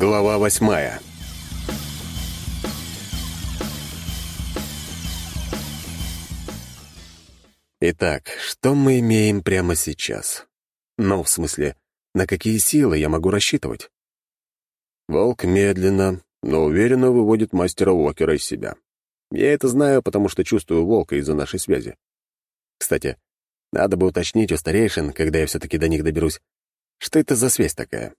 Глава восьмая Итак, что мы имеем прямо сейчас? Ну, в смысле, на какие силы я могу рассчитывать? Волк медленно, но уверенно выводит мастера Уокера из себя. Я это знаю, потому что чувствую волка из-за нашей связи. Кстати, надо бы уточнить у старейшин, когда я все-таки до них доберусь, что это за связь такая.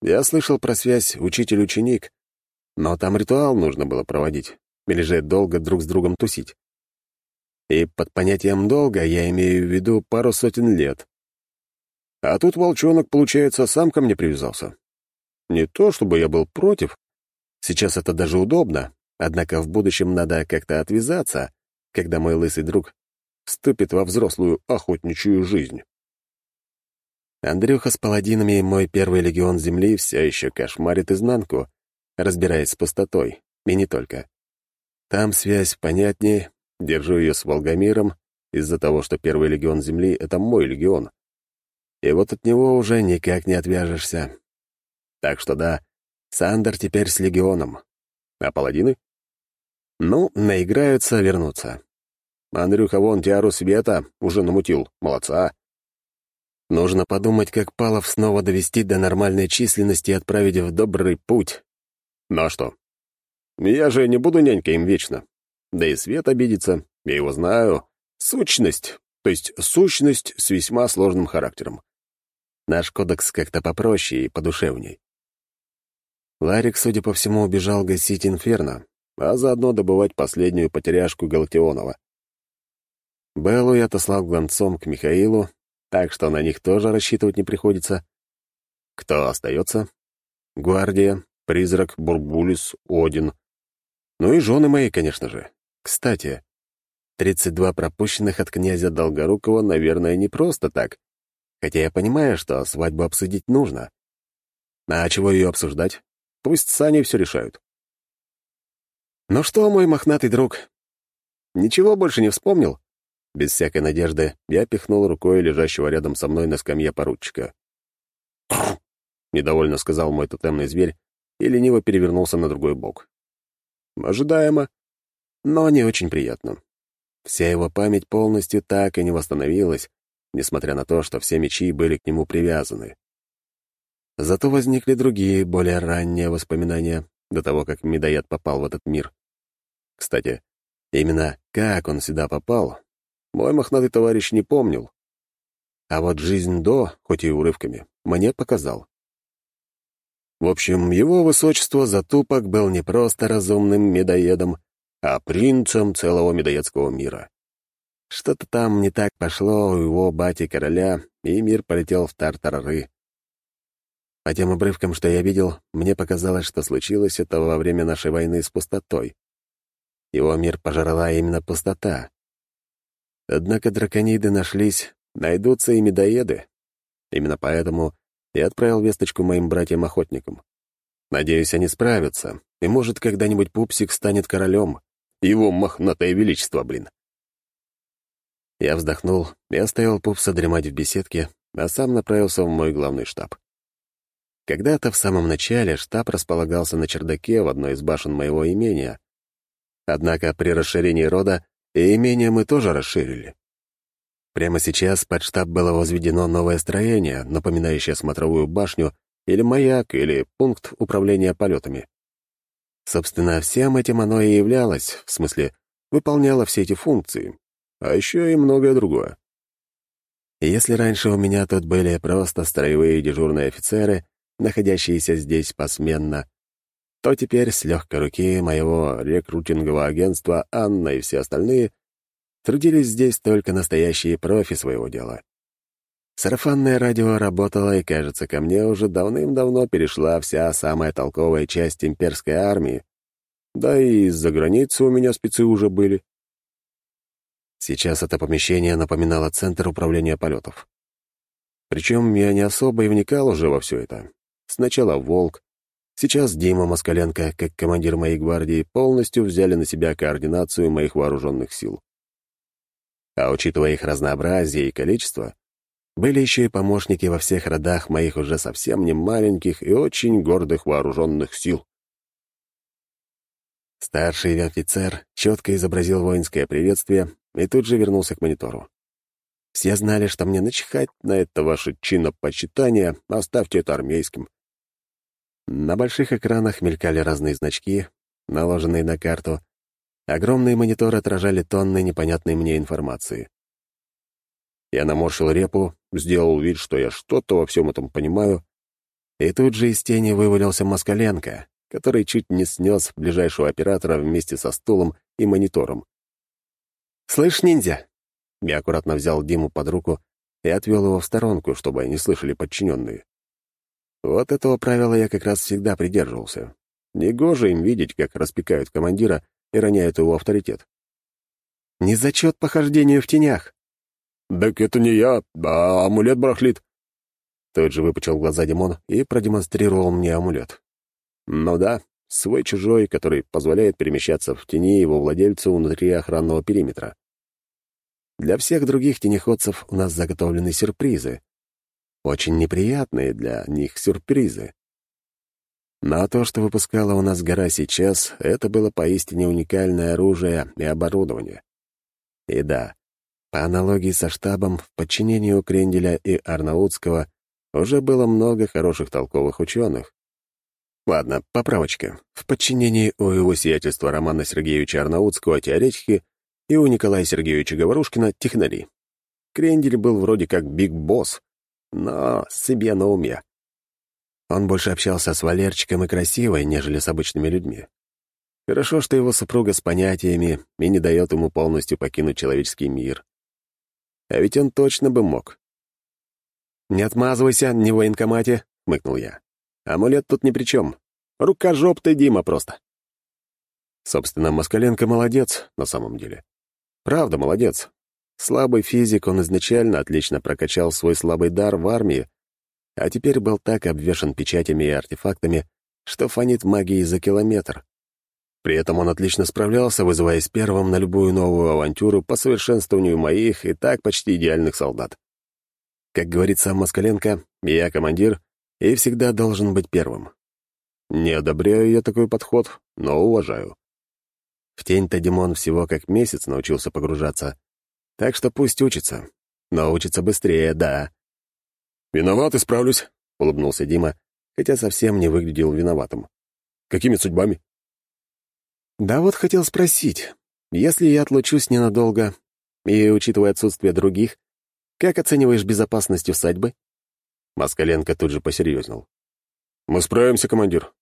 Я слышал про связь учитель-ученик, но там ритуал нужно было проводить, или же долго друг с другом тусить. И под понятием «долго» я имею в виду пару сотен лет. А тут волчонок, получается, сам ко мне привязался. Не то, чтобы я был против. Сейчас это даже удобно, однако в будущем надо как-то отвязаться, когда мой лысый друг вступит во взрослую охотничью жизнь. Андрюха с паладинами и мой первый легион Земли все еще кошмарит изнанку, разбираясь с пустотой, и не только. Там связь понятнее, держу ее с Волгомиром из-за того, что первый легион Земли — это мой легион. И вот от него уже никак не отвяжешься. Так что да, Сандер теперь с легионом. А паладины? Ну, наиграются, вернутся. Андрюха вон тиару света уже намутил. Молодца. Нужно подумать, как Палов снова довести до нормальной численности и отправить в добрый путь. Ну а что? Я же не буду нянькой им вечно. Да и Свет обидится, я его знаю. Сущность, то есть сущность с весьма сложным характером. Наш кодекс как-то попроще и подушевней. Ларик, судя по всему, убежал гасить инферно, а заодно добывать последнюю потеряшку Галактионова. Беллу я отослал гонцом к Михаилу, так что на них тоже рассчитывать не приходится. Кто остается? Гвардия, Призрак, Бурбулис, Один. Ну и жены мои, конечно же. Кстати, 32 пропущенных от князя Долгорукова, наверное, не просто так. Хотя я понимаю, что свадьбу обсудить нужно. А чего ее обсуждать? Пусть сани все решают. Ну что, мой мохнатый друг, ничего больше не вспомнил? Без всякой надежды я пихнул рукой лежащего рядом со мной на скамье поручика. недовольно сказал мой тотемный зверь и лениво перевернулся на другой бок. Ожидаемо, но не очень приятно. Вся его память полностью так и не восстановилась, несмотря на то, что все мечи были к нему привязаны. Зато возникли другие, более ранние воспоминания до того, как медоед попал в этот мир. Кстати, именно как он сюда попал, мой мохнатый товарищ не помнил. А вот жизнь до, хоть и урывками, мне показал. В общем, его высочество Затупок был не просто разумным медоедом, а принцем целого медоедского мира. Что-то там не так пошло у его бати-короля, и мир полетел в тартарары. По тем обрывкам, что я видел, мне показалось, что случилось это во время нашей войны с пустотой. Его мир пожрала именно пустота, Однако дракониды нашлись, найдутся и медоеды. Именно поэтому я отправил весточку моим братьям-охотникам. Надеюсь, они справятся, и, может, когда-нибудь Пупсик станет королем. Его мохнатое величество, блин. Я вздохнул и оставил Пупса дремать в беседке, а сам направился в мой главный штаб. Когда-то в самом начале штаб располагался на чердаке в одной из башен моего имения. Однако при расширении рода и имение мы тоже расширили. Прямо сейчас под штаб было возведено новое строение, напоминающее смотровую башню или маяк, или пункт управления полетами. Собственно, всем этим оно и являлось, в смысле, выполняло все эти функции, а еще и многое другое. Если раньше у меня тут были просто строевые дежурные офицеры, находящиеся здесь посменно, то теперь с легкой руки моего рекрутингового агентства Анна и все остальные трудились здесь только настоящие профи своего дела. Сарафанное радио работало, и, кажется, ко мне уже давным-давно перешла вся самая толковая часть имперской армии. Да и из-за границы у меня спецы уже были. Сейчас это помещение напоминало центр управления полетов. Причем я не особо и вникал уже во все это. Сначала «Волк», Сейчас Дима Москаленко, как командир моей гвардии, полностью взяли на себя координацию моих вооруженных сил. А учитывая их разнообразие и количество, Были еще и помощники во всех родах моих уже совсем не маленьких и очень гордых вооруженных сил. Старший офицер четко изобразил воинское приветствие и тут же вернулся к монитору. Все знали, что мне начихать на это ваше чинопочитание, оставьте это армейским. На больших экранах мелькали разные значки, наложенные на карту. Огромные мониторы отражали тонны непонятной мне информации. Я наморщил репу, сделал вид, что я что-то во всем этом понимаю, и тут же из тени вывалился Москаленко, который чуть не снес ближайшего оператора вместе со стулом и монитором. «Слышь, ниндзя, я аккуратно взял Диму под руку и отвел его в сторонку, чтобы они слышали подчиненные. Вот этого правила я как раз всегда придерживался. Негоже им видеть, как распекают командира и роняют его авторитет. «Не зачет по хождению в тенях!» «Так это не я, а амулет барахлит!» Тут же выпучил глаза Димон и продемонстрировал мне амулет. Ну да, свой-чужой, который позволяет перемещаться в тени его владельцу внутри охранного периметра. Для всех других тенеходцев у нас заготовлены сюрпризы. Очень неприятные для них сюрпризы. Но то, что выпускала у нас гора сейчас, это было поистине уникальное оружие и оборудование. И да, по аналогии со штабом, в подчинении у Кренделя и Арнаутского уже было много хороших толковых ученых. Ладно, поправочка. В подчинении у его сиятельства Романа Сергеевича Арнаутского теоретики и у Николая Сергеевича Говорушкина — технари. Крендель был вроде как биг-босс, но себе на уме. Он больше общался с Валерчиком и Красивой, нежели с обычными людьми. Хорошо, что его супруга с понятиями и не дает ему полностью покинуть человеческий мир. А ведь он точно бы мог. «Не отмазывайся, не в военкомате», — хмыкнул я. «Амулет тут ни при чем. Рукожоп ты, Дима, просто». Собственно, Москаленко молодец на самом деле. Правда, молодец. Слабый физик, он изначально отлично прокачал свой слабый дар в армии, а теперь был так обвешан печатями и артефактами, что фонит магией за километр. При этом он отлично справлялся, вызываясь первым на любую новую авантюру по совершенствованию моих и так почти идеальных солдат. Как говорит сам Москаленко, я командир и всегда должен быть первым. Не одобряю я такой подход, но уважаю. В тень-то Димон всего как месяц научился погружаться. Так что пусть учится. Но учится быстрее, да. «Виноват, исправлюсь», — улыбнулся Дима, хотя совсем не выглядел виноватым. «Какими судьбами?» «Да вот хотел спросить. Если я отлучусь ненадолго, и, учитывая отсутствие других, как оцениваешь безопасность усадьбы?» Москаленко тут же посерьезнел. «Мы справимся, командир.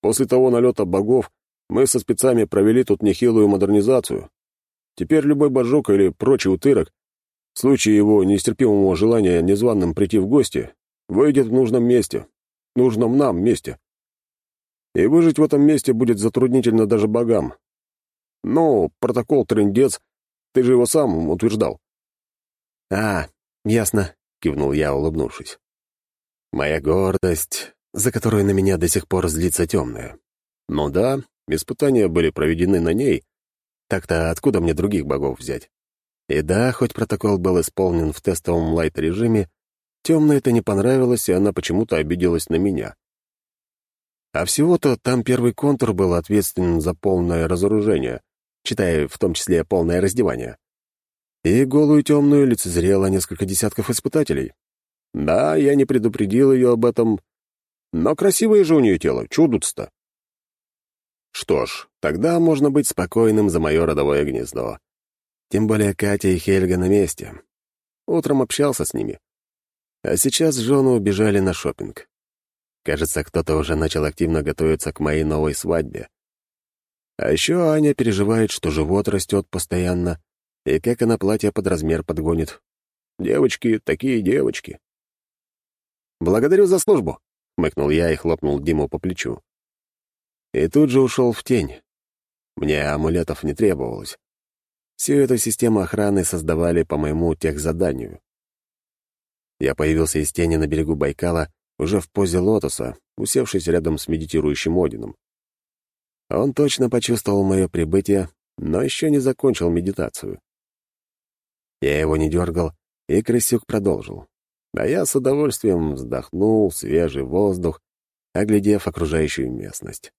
После того налета богов мы со спецами провели тут нехилую модернизацию. Теперь любой божок или прочий утырок, в случае его нестерпимого желания незваным прийти в гости, выйдет в нужном месте, нужном нам месте. И выжить в этом месте будет затруднительно даже богам. Ну, протокол трындец, ты же его сам утверждал. «А, ясно», — кивнул я, улыбнувшись. «Моя гордость, за которую на меня до сих пор злится темная. Ну да, Испытания были проведены на ней. Так-то откуда мне других богов взять? И да, хоть протокол был исполнен в тестовом лайт-режиме, темной это не понравилось, и она почему-то обиделась на меня. А всего-то там первый контур был ответственен за полное разоружение, читая в том числе полное раздевание. И голую темную лицезрело несколько десятков испытателей. Да, я не предупредил ее об этом, но красивое же у нее тело, чудо-то. Что ж, тогда можно быть спокойным за мое родовое гнездо. Тем более Катя и Хельга на месте. Утром общался с ними. А сейчас жены убежали на шопинг. Кажется, кто-то уже начал активно готовиться к моей новой свадьбе. А еще Аня переживает, что живот растет постоянно, и как она платье под размер подгонит. Девочки, такие девочки. «Благодарю за службу», — хмыкнул я и хлопнул Диму по плечу и тут же ушел в тень. Мне амулетов не требовалось. Всю эту систему охраны создавали по моему техзаданию. Я появился из тени на берегу Байкала уже в позе лотоса, усевшись рядом с медитирующим Одином. Он точно почувствовал мое прибытие, но еще не закончил медитацию. Я его не дергал, и Крысюк продолжил. А я с удовольствием вздохнул свежий воздух, оглядев окружающую местность.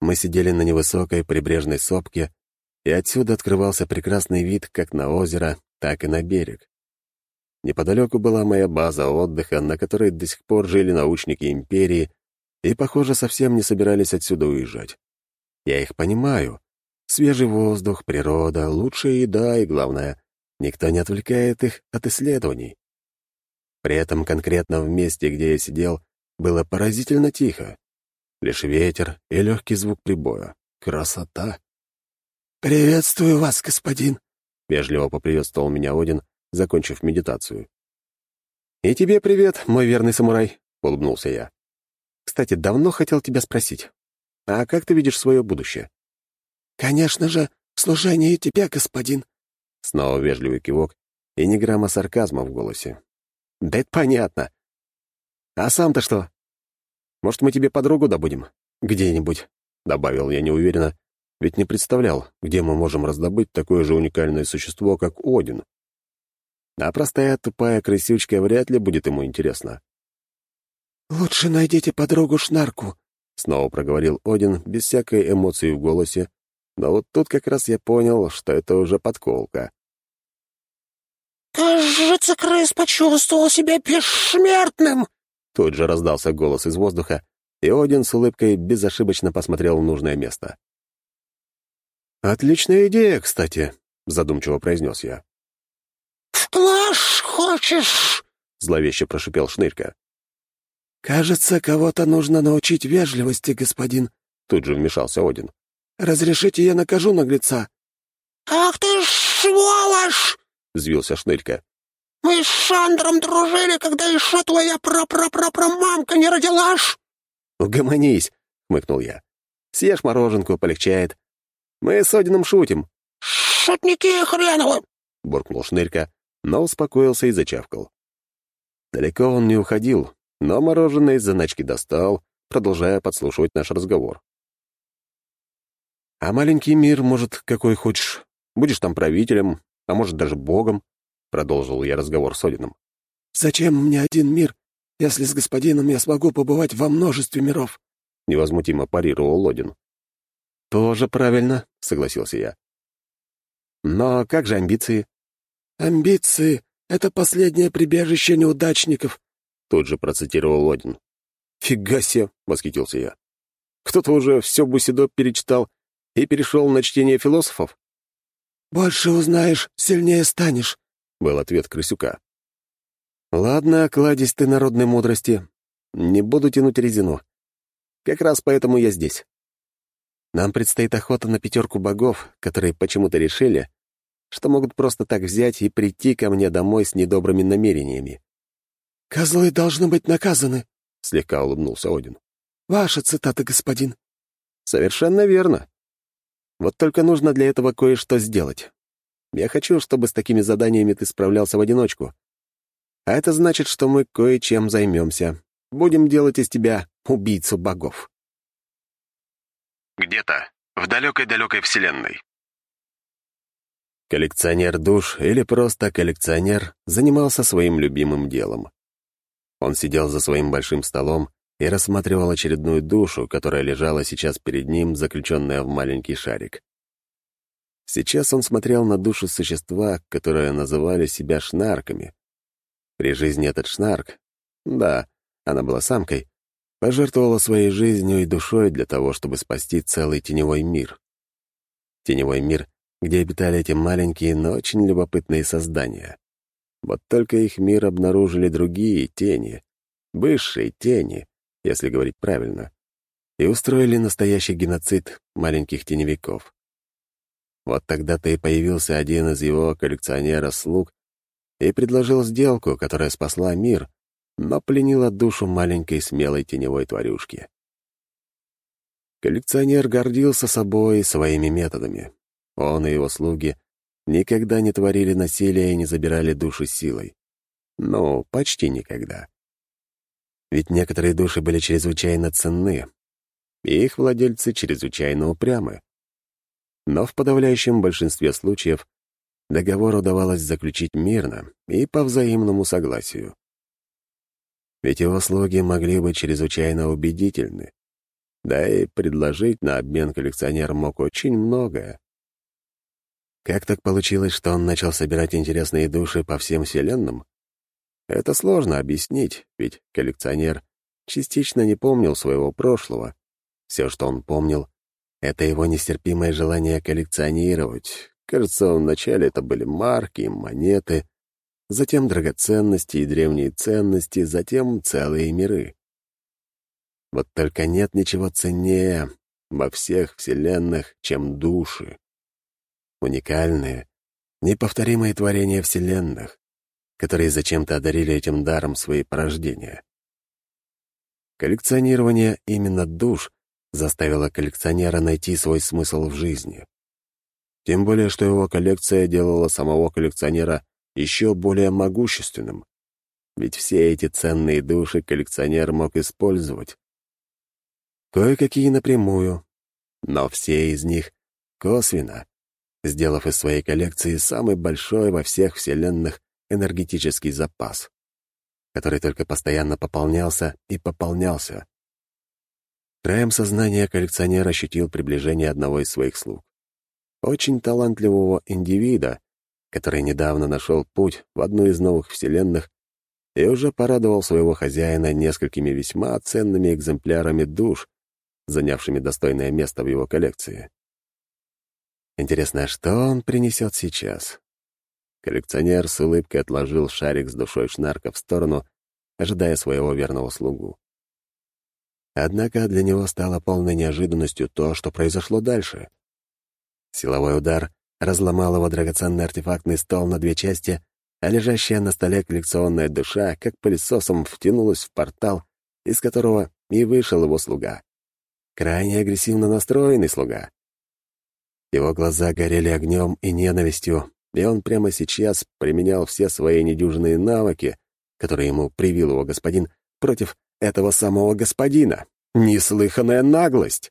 Мы сидели на невысокой прибрежной сопке, и отсюда открывался прекрасный вид как на озеро, так и на берег. Неподалеку была моя база отдыха, на которой до сих пор жили научники империи и, похоже, совсем не собирались отсюда уезжать. Я их понимаю. Свежий воздух, природа, лучшая еда и, главное, никто не отвлекает их от исследований. При этом конкретно в месте, где я сидел, было поразительно тихо. Лишь ветер и легкий звук прибоя. Красота! «Приветствую вас, господин!» — вежливо поприветствовал меня Один, закончив медитацию. «И тебе привет, мой верный самурай!» — улыбнулся я. «Кстати, давно хотел тебя спросить, а как ты видишь свое будущее?» «Конечно же, в служении тебе, господин!» Снова вежливый кивок и ни грамма сарказма в голосе. «Да это понятно. А сам-то что? Может, мы тебе подругу добудем? Где-нибудь?» — добавил я неуверенно, ведь не представлял, где мы можем раздобыть такое же уникальное существо, как Один. А простая тупая крысючка вряд ли будет ему интересна. «Лучше найдите подругу Шнарку», — снова проговорил Один, без всякой эмоции в голосе, но вот тут как раз я понял, что это уже подколка. «Кажется, крыс почувствовал себя бессмертным!» Тут же раздался голос из воздуха, и Один с улыбкой безошибочно посмотрел в нужное место. «Отличная идея, кстати», — задумчиво произнес я. «В класс хочешь?» — зловеще прошипел Шнырька. «Кажется, кого-то нужно научить вежливости, господин», — тут же вмешался Один. «Разрешите, я накажу наглеца?» «Ах ты сволочь!» — взвился Шнырька. Мы с Шандром дружили, когда еще твоя пра-пра-пра-пра-мамка не родилась!» «Угомонись!» — хмыкнул я. «Съешь мороженку, полегчает. Мы с Одином шутим». «Шутники хреновы!» — буркнул Шнырька, но успокоился и зачавкал. Далеко он не уходил, но мороженое из заначки достал, продолжая подслушивать наш разговор. «А маленький мир, может, какой хочешь? Будешь там правителем, а может, даже богом?» — продолжил я разговор с Одином. «Зачем мне один мир, если с господином я смогу побывать во множестве миров?» — невозмутимо парировал Один. «Тоже правильно», — согласился я. «Но как же амбиции?» «Амбиции — это последнее прибежище неудачников», — тут же процитировал Один. «Фига себе!» — восхитился я. «Кто-то уже все Бусидо перечитал и перешел на чтение философов?» «Больше узнаешь, сильнее станешь», — был ответ крысюка. «Ладно, кладезь ты народной мудрости. Не буду тянуть резину. Как раз поэтому я здесь. Нам предстоит охота на пятерку богов, которые почему-то решили, что могут просто так взять и прийти ко мне домой с недобрыми намерениями». «Козлы должны быть наказаны», — слегка улыбнулся Один. «Ваша цитата, господин». «Совершенно верно. Вот только нужно для этого кое-что сделать. Я хочу, чтобы с такими заданиями ты справлялся в одиночку. А это значит, что мы кое-чем займемся. Будем делать из тебя убийцу богов. Где-то в далекой-далекой вселенной. Коллекционер душ или просто коллекционер занимался своим любимым делом. Он сидел за своим большим столом и рассматривал очередную душу, которая лежала сейчас перед ним, заключенная в маленький шарик. Сейчас он смотрел на душу существа, которое называли себя шнарками. При жизни этот шнарк, да, она была самкой, пожертвовала своей жизнью и душой для того, чтобы спасти целый теневой мир. Теневой мир, где обитали эти маленькие, но очень любопытные создания. Вот только их мир обнаружили другие тени, высшие тени, если говорить правильно, и устроили настоящий геноцид маленьких теневиков. Вот тогда-то и появился один из его коллекционера-слуг и предложил сделку, которая спасла мир, но пленила душу маленькой смелой теневой тварюшки. Коллекционер гордился собой и своими методами. Он и его слуги никогда не творили насилия и не забирали души силой. Ну, почти никогда. Ведь некоторые души были чрезвычайно ценны, и их владельцы чрезвычайно упрямы но в подавляющем большинстве случаев договор удавалось заключить мирно и по взаимному согласию. Ведь его слуги могли быть чрезвычайно убедительны. Да и предложить на обмен коллекционер мог очень многое. Как так получилось, что он начал собирать интересные души по всем вселенным? Это сложно объяснить, ведь коллекционер частично не помнил своего прошлого. Все, что он помнил, — это его нестерпимое желание коллекционировать. Кажется, вначале это были марки, монеты, затем драгоценности и древние ценности, затем целые миры. Вот только нет ничего ценнее во всех вселенных, чем души. Уникальные, неповторимые творения вселенных, которые зачем-то одарили этим даром свои порождения. Коллекционирование именно душ заставило коллекционера найти свой смысл в жизни. Тем более, что его коллекция делала самого коллекционера еще более могущественным. Ведь все эти ценные души коллекционер мог использовать. Кое-какие напрямую, но все из них косвенно, сделав из своей коллекции самый большой во всех вселенных энергетический запас, который только постоянно пополнялся и пополнялся. Краем сознания коллекционер ощутил приближение одного из своих слуг. Очень талантливого индивида, который недавно нашел путь в одну из новых вселенных и уже порадовал своего хозяина несколькими весьма ценными экземплярами душ, занявшими достойное место в его коллекции. Интересно, что он принесет сейчас? Коллекционер с улыбкой отложил шарик с душой Шнарка в сторону, ожидая своего верного слугу. Однако для него стало полной неожиданностью то, что произошло дальше. Силовой удар разломал его драгоценный артефактный стол на две части, а лежащая на столе коллекционная душа, как пылесосом, втянулась в портал, из которого и вышел его слуга. Крайне агрессивно настроенный слуга. Его глаза горели огнем и ненавистью, и он прямо сейчас применял все свои недюжинные навыки, которые ему привил его господин, против этого самого господина. Неслыханная наглость!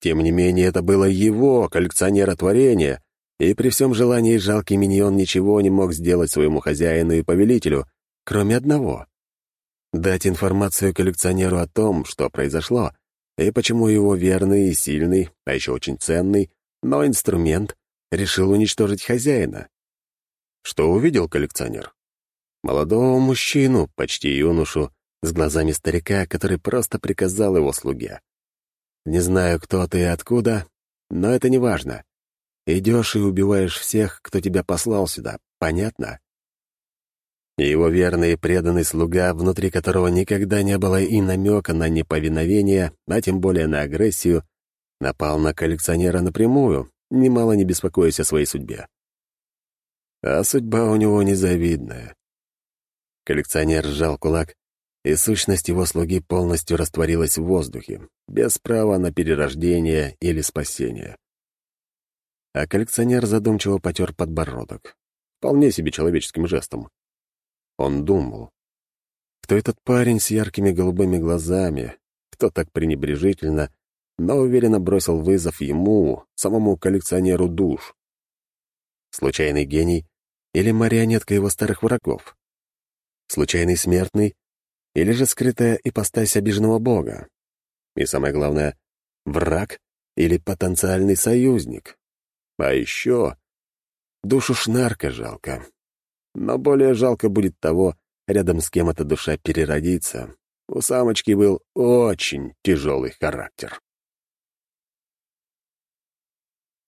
Тем не менее, это было его, коллекционера творения, и при всем желании жалкий миньон ничего не мог сделать своему хозяину и повелителю, кроме одного — дать информацию коллекционеру о том, что произошло, и почему его верный и сильный, а еще очень ценный, но инструмент решил уничтожить хозяина. Что увидел коллекционер? Молодого мужчину, почти юношу, с глазами старика, который просто приказал его слуге. «Не знаю, кто ты и откуда, но это не важно. Идешь и убиваешь всех, кто тебя послал сюда, понятно?» Его верный и преданный слуга, внутри которого никогда не было и намека на неповиновение, а тем более на агрессию, напал на коллекционера напрямую, немало не беспокоясь о своей судьбе. А судьба у него незавидная. Коллекционер сжал кулак, и сущность его слуги полностью растворилась в воздухе, без права на перерождение или спасение. А коллекционер задумчиво потер подбородок, вполне себе человеческим жестом. Он думал, кто этот парень с яркими голубыми глазами, кто так пренебрежительно но уверенно бросил вызов ему, самому коллекционеру душ. Случайный гений или марионетка его старых врагов? Случайный смертный или же скрытая ипостась обиженного бога? И самое главное, враг или потенциальный союзник? А еще душу Шнарка жалко. Но более жалко будет того, рядом с кем эта душа переродится. У самочки был очень тяжелый характер.